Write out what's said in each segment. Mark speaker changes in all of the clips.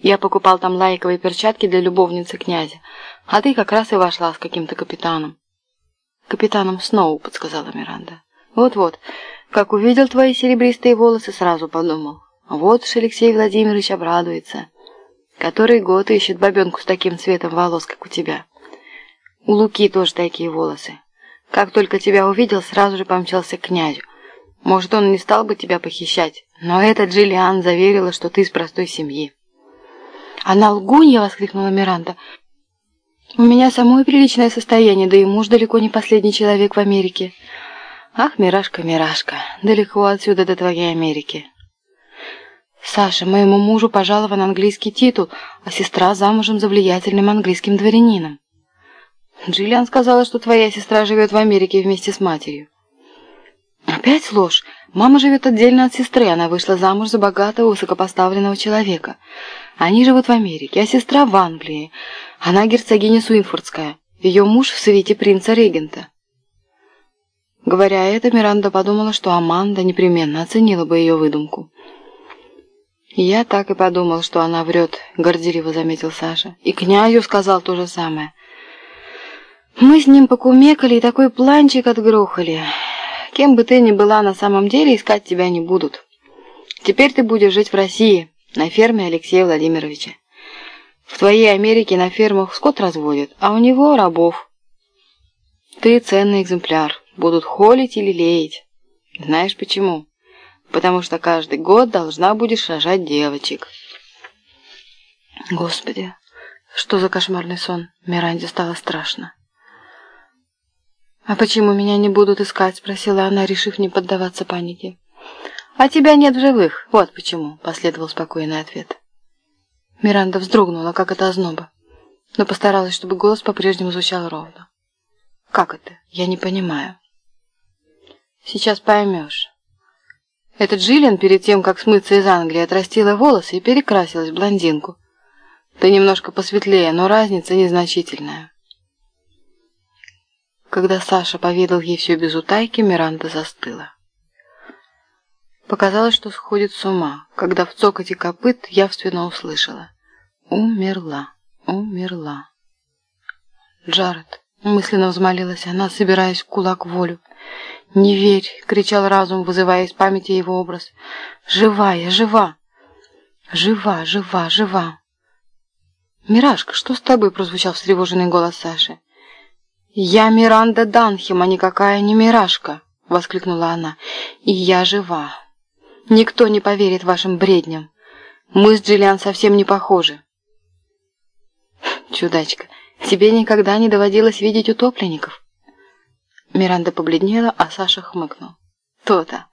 Speaker 1: Я покупал там лайковые перчатки для любовницы князя, а ты как раз и вошла с каким-то капитаном». «Капитаном Сноу», — подсказала Миранда. «Вот-вот, как увидел твои серебристые волосы, сразу подумал. Вот уж Алексей Владимирович обрадуется. Который год ищет бабенку с таким цветом волос, как у тебя. У Луки тоже такие волосы. Как только тебя увидел, сразу же помчался к князю. Может, он не стал бы тебя похищать, но эта Джиллиан заверила, что ты из простой семьи». «Она лгунья!» — воскликнула Миранда. «У меня самое приличное состояние, да и муж далеко не последний человек в Америке». «Ах, Мирашка, Мирашка, далеко отсюда до твоей Америки». «Саша, моему мужу пожалован английский титул, а сестра замужем за влиятельным английским дворянином». «Джиллиан сказала, что твоя сестра живет в Америке вместе с матерью». «Опять ложь. Мама живет отдельно от сестры, она вышла замуж за богатого, высокопоставленного человека. Они живут в Америке, а сестра в Англии. Она герцогиня Суинфордская, ее муж в свете принца-регента». Говоря это, Миранда подумала, что Аманда непременно оценила бы ее выдумку. «Я так и подумал, что она врет», — горделиво заметил Саша. «И князю сказал то же самое. Мы с ним покумекали и такой планчик отгрохали. Кем бы ты ни была на самом деле, искать тебя не будут. Теперь ты будешь жить в России, на ферме Алексея Владимировича. В твоей Америке на фермах скот разводят, а у него рабов. Ты ценный экземпляр, будут холить или леять. Знаешь почему? Потому что каждый год должна будешь рожать девочек. Господи, что за кошмарный сон? Миранде стало страшно. «А почему меня не будут искать?» – спросила она, решив не поддаваться панике. «А тебя нет в живых, вот почему», – последовал спокойный ответ. Миранда вздрогнула, как от озноба, но постаралась, чтобы голос по-прежнему звучал ровно. «Как это? Я не понимаю». «Сейчас поймешь». Этот Джиллиан перед тем, как смыться из Англии, отрастила волосы и перекрасилась в блондинку. Ты немножко посветлее, но разница незначительная. Когда Саша поведал ей все без утайки, Миранда застыла. Показалось, что сходит с ума, когда в цокоте копыт явственно услышала. «Умерла, умерла». «Джаред», — мысленно взмолилась она, собираясь в кулак волю. «Не верь!» — кричал разум, вызывая из памяти его образ. «Живая, жива! Жива, жива, жива!» «Мирашка, что с тобой?» — прозвучал встревоженный голос Саши. «Я Миранда Данхем, а никакая не Мирашка!» — воскликнула она. «И я жива. Никто не поверит вашим бредням. Мы с Джиллиан совсем не похожи». «Чудачка, тебе никогда не доводилось видеть утопленников?» Миранда побледнела, а Саша хмыкнул. «То-то.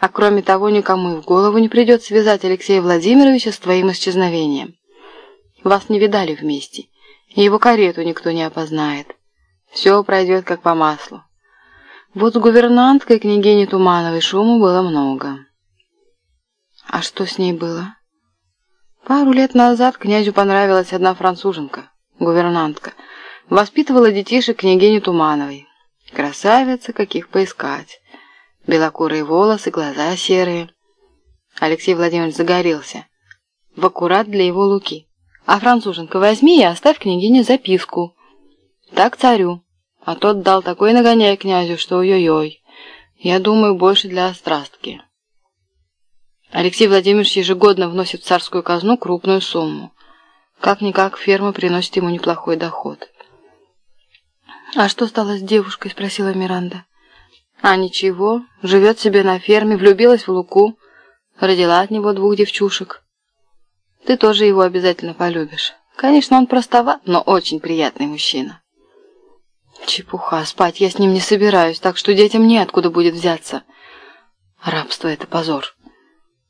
Speaker 1: А кроме того, никому и в голову не придет связать Алексея Владимировича с твоим исчезновением. Вас не видали вместе, и его карету никто не опознает». Все пройдет как по маслу. Вот с гувернанткой княгини Тумановой шуму было много. А что с ней было? Пару лет назад князю понравилась одна француженка, гувернантка. Воспитывала детишек княгини Тумановой. Красавица, каких поискать. Белокурые волосы, глаза серые. Алексей Владимирович загорелся. В аккурат для его луки. А француженка возьми и оставь княгине записку. Так царю. А тот дал такой нагоняй князю, что ой-ой-ой. Я думаю, больше для острастки. Алексей Владимирович ежегодно вносит в царскую казну крупную сумму. Как-никак ферма приносит ему неплохой доход. «А что стало с девушкой?» – спросила Миранда. «А ничего, живет себе на ферме, влюбилась в Луку, родила от него двух девчушек. Ты тоже его обязательно полюбишь. Конечно, он простоват, но очень приятный мужчина». Чепуха, спать я с ним не собираюсь, так что детям неоткуда будет взяться. Рабство — это позор.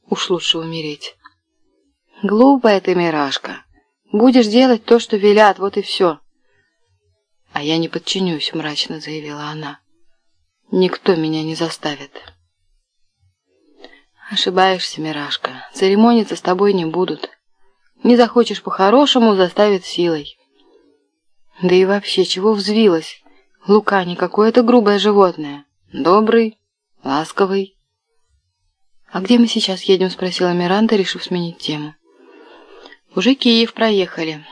Speaker 1: Уж лучше умереть. Глупая ты, Мирашка. Будешь делать то, что велят, вот и все. А я не подчинюсь, мрачно заявила она. Никто меня не заставит. Ошибаешься, Мирашка. Церемониться с тобой не будут. Не захочешь по-хорошему, заставят силой. Да и вообще, чего взвилась? Лука не какое-то грубое животное. Добрый, ласковый. «А где мы сейчас едем?» — спросила Миранда, решив сменить тему. Уже Киев проехали.